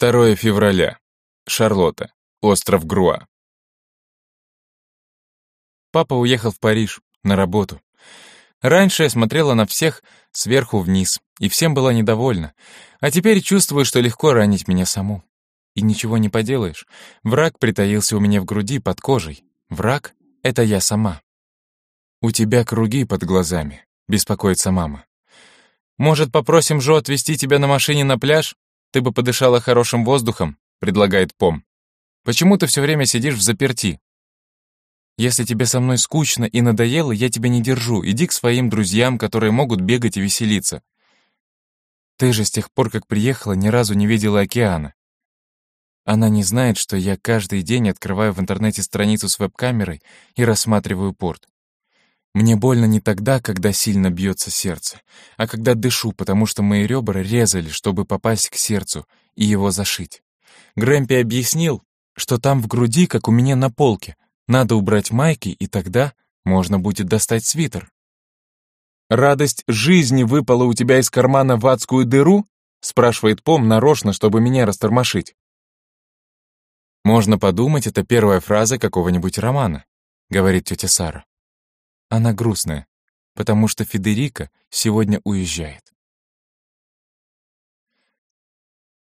2 февраля. Шарлотта. Остров Груа. Папа уехал в Париж на работу. Раньше я смотрела на всех сверху вниз, и всем была недовольна. А теперь чувствую, что легко ранить меня саму. И ничего не поделаешь. Враг притаился у меня в груди, под кожей. Враг — это я сама. «У тебя круги под глазами», — беспокоится мама. «Может, попросим Жо отвезти тебя на машине на пляж? Ты бы подышала хорошим воздухом», — предлагает Пом. «Почему ты все время сидишь в заперти?» «Если тебе со мной скучно и надоело, я тебя не держу. Иди к своим друзьям, которые могут бегать и веселиться. Ты же с тех пор, как приехала, ни разу не видела океана. Она не знает, что я каждый день открываю в интернете страницу с веб-камерой и рассматриваю порт. Мне больно не тогда, когда сильно бьется сердце, а когда дышу, потому что мои ребра резали, чтобы попасть к сердцу и его зашить. Грэмпи объяснил, что там в груди, как у меня на полке, надо убрать майки, и тогда можно будет достать свитер. «Радость жизни выпала у тебя из кармана в адскую дыру?» спрашивает Пом нарочно, чтобы меня растормошить. «Можно подумать, это первая фраза какого-нибудь романа», говорит тетя Сара. Она грустная, потому что Федерика сегодня уезжает.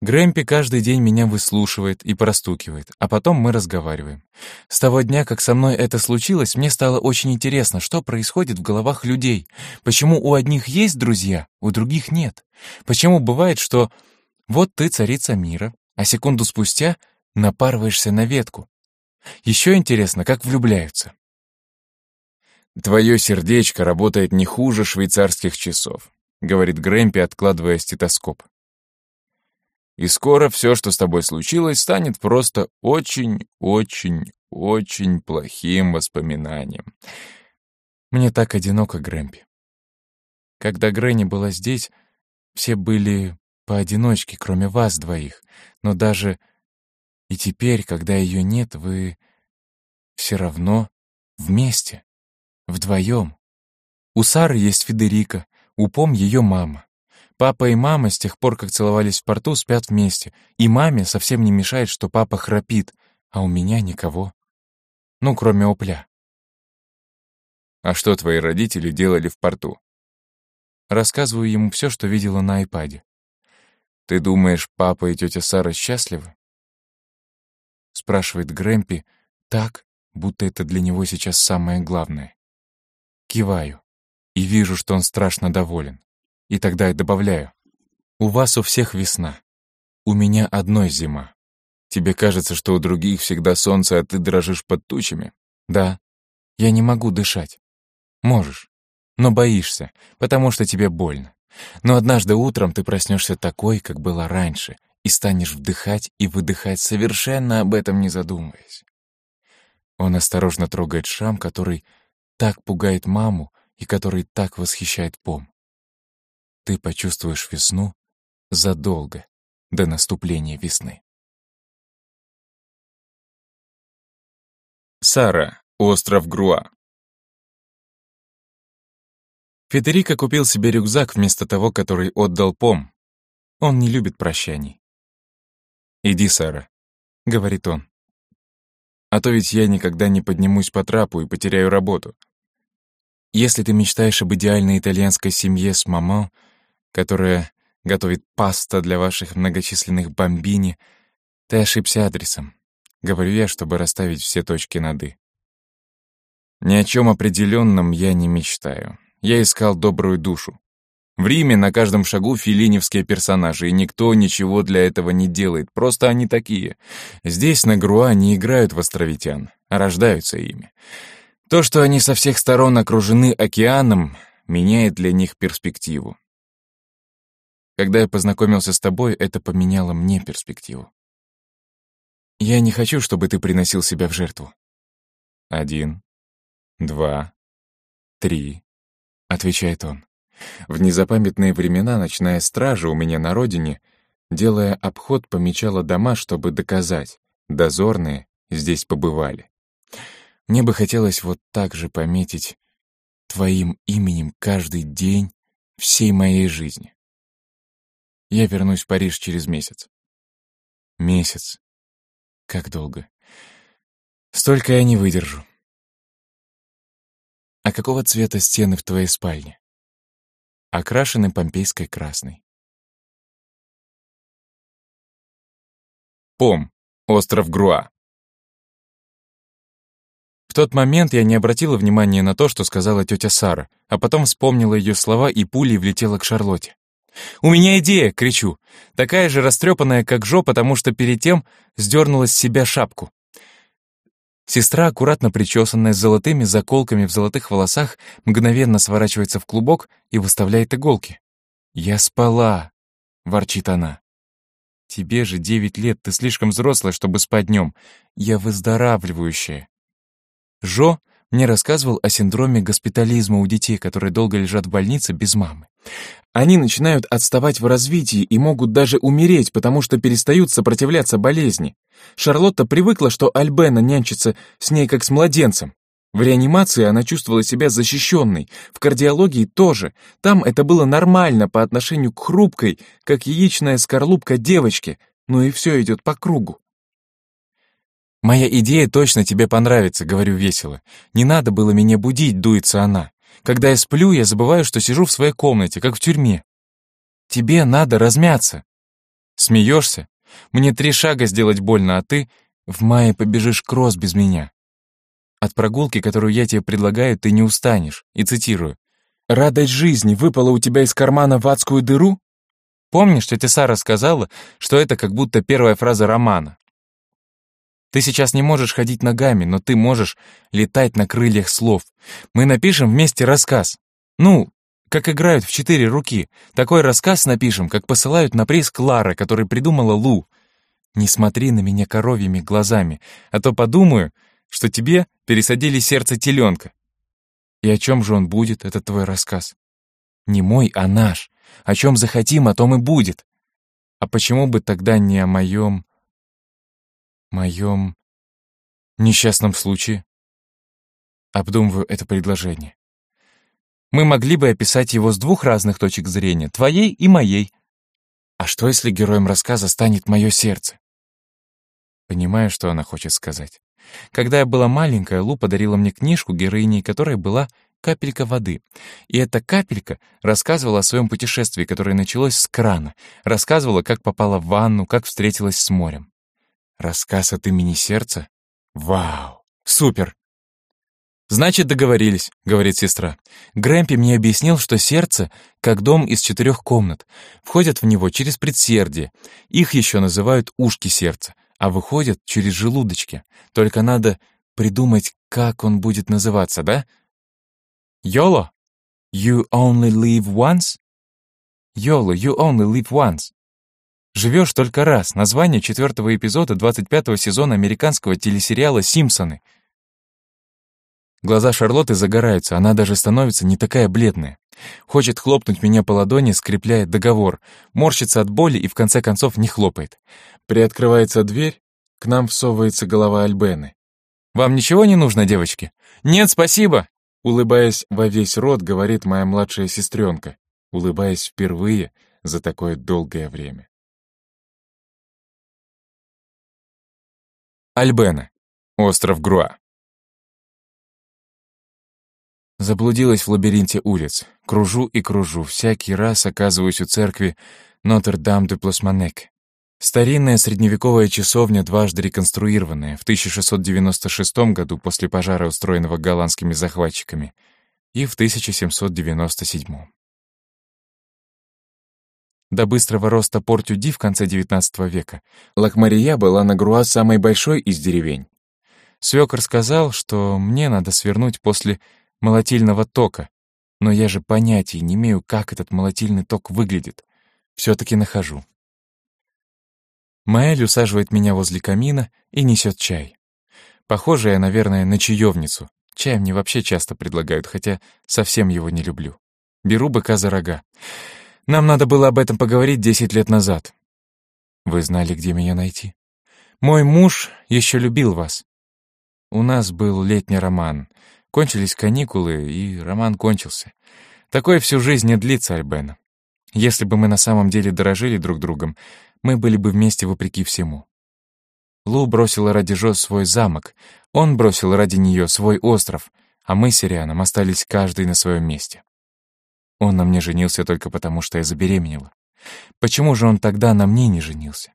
Грэмпи каждый день меня выслушивает и простукивает, а потом мы разговариваем. С того дня, как со мной это случилось, мне стало очень интересно, что происходит в головах людей. Почему у одних есть друзья, у других нет? Почему бывает, что вот ты царица мира, а секунду спустя напарываешься на ветку? Еще интересно, как влюбляются. «Твое сердечко работает не хуже швейцарских часов», — говорит Грэмпи, откладывая стетоскоп. «И скоро все, что с тобой случилось, станет просто очень-очень-очень плохим воспоминанием». Мне так одиноко, Грэмпи. Когда Грэнни была здесь, все были поодиночке, кроме вас двоих, но даже и теперь, когда ее нет, вы все равно вместе. Вдвоем. У Сары есть Федерика, у Пом ее мама. Папа и мама с тех пор, как целовались в порту, спят вместе. И маме совсем не мешает, что папа храпит, а у меня никого. Ну, кроме опля. А что твои родители делали в порту? Рассказываю ему все, что видела на айпаде. Ты думаешь, папа и тетя Сара счастливы? Спрашивает Грэмпи так, будто это для него сейчас самое главное. Киваю. И вижу, что он страшно доволен. И тогда я добавляю. У вас у всех весна. У меня одной зима. Тебе кажется, что у других всегда солнце, а ты дрожишь под тучами? Да. Я не могу дышать. Можешь. Но боишься, потому что тебе больно. Но однажды утром ты проснешься такой, как было раньше, и станешь вдыхать и выдыхать, совершенно об этом не задумываясь. Он осторожно трогает шрам, который так пугает маму и который так восхищает Пом. Ты почувствуешь весну задолго до наступления весны. Сара, остров Груа. Федерико купил себе рюкзак вместо того, который отдал Пом. Он не любит прощаний. «Иди, Сара», — говорит он. «А то ведь я никогда не поднимусь по трапу и потеряю работу. Если ты мечтаешь об идеальной итальянской семье с мамо, которая готовит паста для ваших многочисленных бомбини, ты ошибся адресом. Говорю я, чтобы расставить все точки над «и». Ни о чем определенном я не мечтаю. Я искал добрую душу. В Риме на каждом шагу филиневские персонажи, и никто ничего для этого не делает, просто они такие. Здесь на Груа не играют в островитян, а рождаются ими. То, что они со всех сторон окружены океаном, меняет для них перспективу. Когда я познакомился с тобой, это поменяло мне перспективу. Я не хочу, чтобы ты приносил себя в жертву. Один, два, три, — отвечает он. В незапамятные времена ночная стража у меня на родине, делая обход, помечала дома, чтобы доказать, дозорные здесь побывали. Мне бы хотелось вот так же пометить твоим именем каждый день всей моей жизни. Я вернусь в Париж через месяц. Месяц. Как долго? Столько я не выдержу. А какого цвета стены в твоей спальне? Окрашены помпейской красной. Пом. Остров Груа. В тот момент я не обратила внимания на то, что сказала тетя Сара, а потом вспомнила ее слова и пулей влетела к Шарлотте. «У меня идея!» — кричу. Такая же растрепанная, как Жо, потому что перед тем сдернула с себя шапку. Сестра, аккуратно причесанная, с золотыми заколками в золотых волосах, мгновенно сворачивается в клубок и выставляет иголки. «Я спала!» — ворчит она. «Тебе же девять лет, ты слишком взрослая, чтобы спать днем. Я выздоравливающая. Жо мне рассказывал о синдроме госпитализма у детей, которые долго лежат в больнице без мамы. Они начинают отставать в развитии и могут даже умереть, потому что перестают сопротивляться болезни. Шарлотта привыкла, что Альбена нянчится с ней как с младенцем. В реанимации она чувствовала себя защищенной, в кардиологии тоже. Там это было нормально по отношению к хрупкой, как яичная скорлупка девочке, ну и все идет по кругу. «Моя идея точно тебе понравится», — говорю весело. «Не надо было меня будить», — дуется она. «Когда я сплю, я забываю, что сижу в своей комнате, как в тюрьме. Тебе надо размяться». Смеешься? Мне три шага сделать больно, а ты в мае побежишь кросс без меня. От прогулки, которую я тебе предлагаю, ты не устанешь. И цитирую. «Радость жизни выпала у тебя из кармана в адскую дыру?» Помнишь, тетя Сара сказала, что это как будто первая фраза романа? Ты сейчас не можешь ходить ногами, но ты можешь летать на крыльях слов. Мы напишем вместе рассказ. Ну, как играют в четыре руки. Такой рассказ напишем, как посылают на приз Клара, который придумала Лу. Не смотри на меня коровьими глазами, а то подумаю, что тебе пересадили сердце теленка. И о чем же он будет, этот твой рассказ? Не мой, а наш. О чем захотим, о том и будет. А почему бы тогда не о моем моем несчастном случае? Обдумываю это предложение. Мы могли бы описать его с двух разных точек зрения, твоей и моей. А что, если героем рассказа станет мое сердце? Понимаю, что она хочет сказать. Когда я была маленькая, Лу подарила мне книжку, героиней которой была капелька воды. И эта капелька рассказывала о своем путешествии, которое началось с крана, рассказывала, как попала в ванну, как встретилась с морем. Рассказ от имени сердца? Вау! Супер! «Значит, договорились», — говорит сестра. Грэмпи мне объяснил, что сердце — как дом из четырех комнат. Входят в него через предсердие. Их еще называют ушки сердца, а выходят через желудочки. Только надо придумать, как он будет называться, да? YOLO? You only live once? YOLO, you only live once. Живешь только раз. Название четвертого эпизода 25-го сезона американского телесериала «Симпсоны». Глаза Шарлотты загораются, она даже становится не такая бледная. Хочет хлопнуть меня по ладони, скрепляет договор, морщится от боли и в конце концов не хлопает. Приоткрывается дверь, к нам всовывается голова Альбены. «Вам ничего не нужно, девочки?» «Нет, спасибо!» Улыбаясь во весь рот, говорит моя младшая сестренка, улыбаясь впервые за такое долгое время. Альбена. Остров Груа. Заблудилась в лабиринте улиц. Кружу и кружу, всякий раз оказываюсь у церкви Нотр-Дам-де-Пласманек. Старинная средневековая часовня, дважды реконструированная, в 1696 году после пожара, устроенного голландскими захватчиками, и в 1797. До быстрого роста Портюди в конце XIX века Лакмария была на Груа самой большой из деревень. Свёкор сказал, что мне надо свернуть после молотильного тока, но я же понятия не имею, как этот молотильный ток выглядит. Все-таки нахожу. Маэль усаживает меня возле камина и несет чай. Похоже я, наверное, на чаевницу. Чай мне вообще часто предлагают, хотя совсем его не люблю. Беру быка за рога. Нам надо было об этом поговорить десять лет назад. Вы знали, где меня найти? Мой муж еще любил вас. У нас был летний роман. Кончились каникулы, и роман кончился. Такое всю жизнь не длится, Альбена. Если бы мы на самом деле дорожили друг другом, мы были бы вместе вопреки всему. Лу бросила ради Жо свой замок, он бросил ради нее свой остров, а мы с Ирианом остались каждый на своем месте. Он на мне женился только потому, что я забеременела. Почему же он тогда на мне не женился?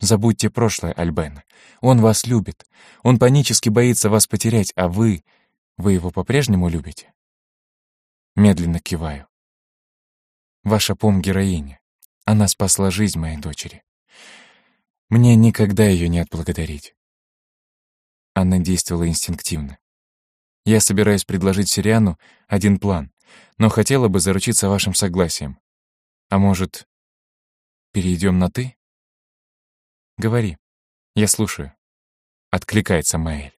Забудьте прошлое, Альбена. Он вас любит. Он панически боится вас потерять, а вы... Вы его по-прежнему любите? Медленно киваю. Ваша пом-героиня. Она спасла жизнь моей дочери. Мне никогда ее не отблагодарить. Она действовала инстинктивно. Я собираюсь предложить Сириану один план, но хотела бы заручиться вашим согласием. А может, перейдем на «ты»? Говори. Я слушаю. Откликается Маэль.